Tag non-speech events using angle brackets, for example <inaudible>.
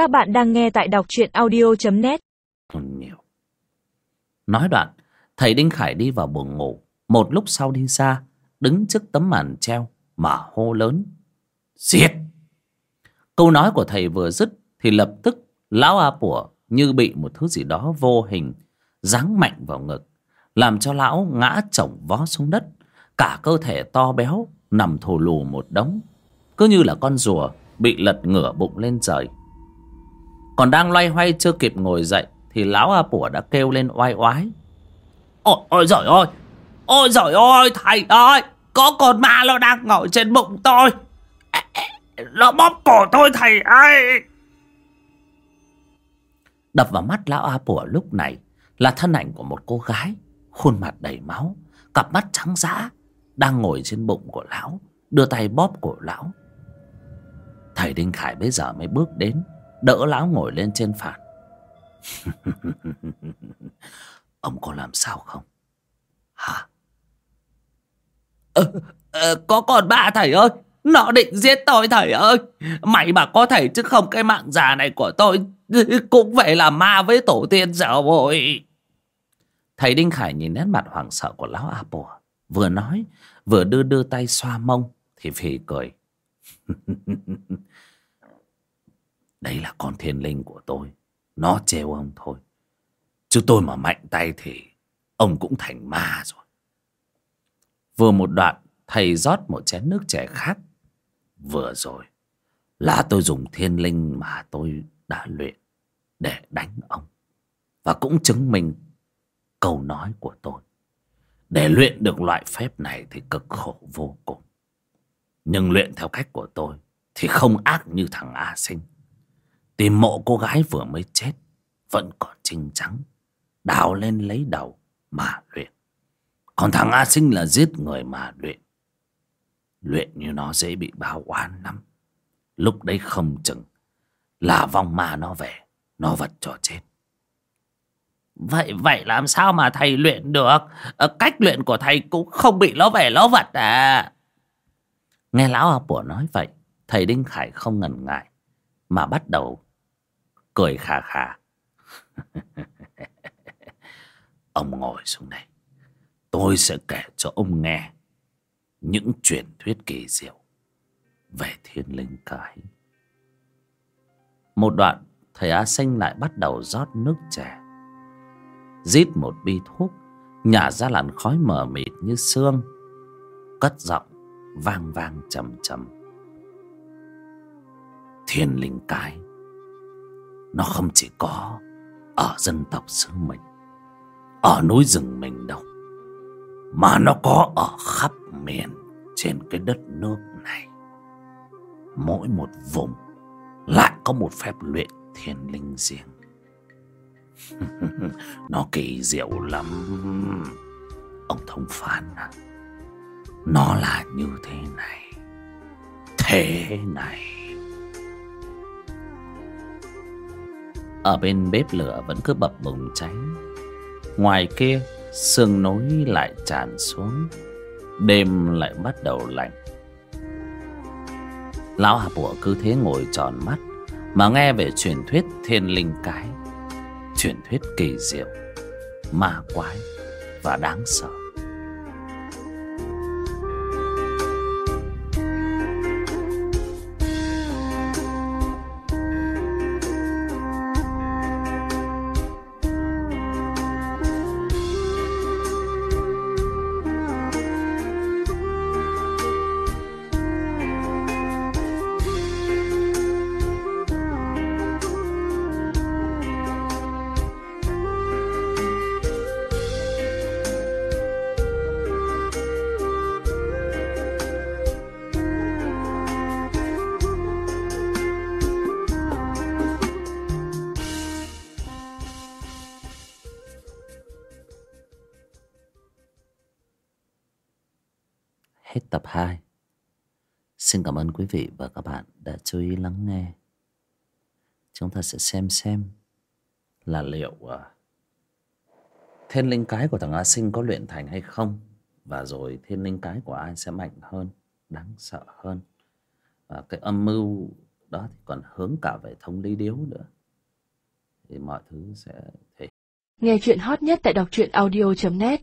Các bạn đang nghe tại đọc truyện audio.net nhiều. Nói đoạn, thầy đinh khải đi vào buồng ngủ. Một lúc sau đi ra đứng trước tấm màn treo mà hô lớn. Diệt! Câu nói của thầy vừa dứt thì lập tức lão a pủa như bị một thứ gì đó vô hình giáng mạnh vào ngực, làm cho lão ngã chồng vó xuống đất. Cả cơ thể to béo nằm thù lù một đống. Cứ như là con rùa bị lật ngửa bụng lên trời còn đang loay hoay chưa kịp ngồi dậy, thì lão a pủa đã kêu lên oai oái. Ôi ôi giời ơi, ôi giời ơi, thầy ơi, có con ma nó đang ngồi trên bụng tôi. Nó bóp cổ tôi, thầy ơi. Đập vào mắt lão a pủa lúc này là thân ảnh của một cô gái, khuôn mặt đầy máu, cặp mắt trắng dã, đang ngồi trên bụng của lão, đưa tay bóp cổ lão. Thầy đinh khải bây giờ mới bước đến đỡ lão ngồi lên trên phản <laughs> ông có làm sao không? Hả? Ờ, ờ, có con ba thầy ơi. Nó định giết tôi thầy ơi. Mày mà có thầy chứ không cái mạng già này của tôi <laughs> cũng phải là ma với tổ tiên rồi. Thầy đinh khải nhìn nét mặt hoảng sợ của lão a bùa. Vừa nói vừa đưa đưa tay xoa mông thì phì cười. <laughs> đấy là con thiên linh của tôi. Nó trêu ông thôi. Chứ tôi mà mạnh tay thì ông cũng thành ma rồi. Vừa một đoạn, thầy rót một chén nước trẻ khác. Vừa rồi là tôi dùng thiên linh mà tôi đã luyện để đánh ông. Và cũng chứng minh câu nói của tôi. Để luyện được loại phép này thì cực khổ vô cùng. Nhưng luyện theo cách của tôi thì không ác như thằng a sinh tìm mộ cô gái vừa mới chết vẫn còn trinh trắng đào lên lấy đầu mà luyện. Còn thằng a sinh là giết người mà luyện. Luyện như nó dễ bị báo oán lắm. Lúc đấy không chừng là vong ma nó về nó vật cho chết. Vậy vậy làm sao mà thầy luyện được? Ờ, cách luyện của thầy cũng không bị nó về nó vật à? Nghe lão a bủa nói vậy thầy đinh khải không ngần ngại mà bắt đầu cười khà khà. <laughs> Ông ngồi xuống đây. Tôi sẽ kể cho ông nghe những truyền thuyết kỳ diệu về thiên linh cái. Một đoạn thầy á sinh lại bắt đầu rót nước chè, rít một bi thuốc, nhả ra làn khói mờ mịt như sương cất giọng vang vang trầm trầm. Thiên linh cái nó không chỉ có ở dân tộc xứ mình, ở núi rừng mình đâu, mà nó có ở khắp miền trên cái đất nước này. Mỗi một vùng lại có một phép luyện thiên linh riêng. <laughs> Nó kỳ diệu lắm, ông thông phán à nó là như thế này thế này. Ở bên bếp lửa vẫn cứ bập bùng cháy. Ngoài kia, sương nối lại tràn xuống. Đêm lại bắt đầu lạnh. Lão hà bùa cứ thế ngồi tròn mắt, mà nghe về truyền thuyết thiên linh cái, truyền thuyết kỳ diệu, ma quái và đáng sợ. Hết tập 2. Xin cảm ơn quý vị và các bạn đã chú ý lắng nghe. Chúng ta sẽ xem xem là liệu uh, thiên linh cái của thằng A Sinh có luyện thành hay không và rồi thiên linh cái của ai sẽ mạnh hơn, đáng sợ hơn. Và cái âm mưu đó thì còn hướng cả về thông lý điếu nữa thì mọi thứ sẽ thể Nghe chuyện hot nhất tại đọc truyện audio.net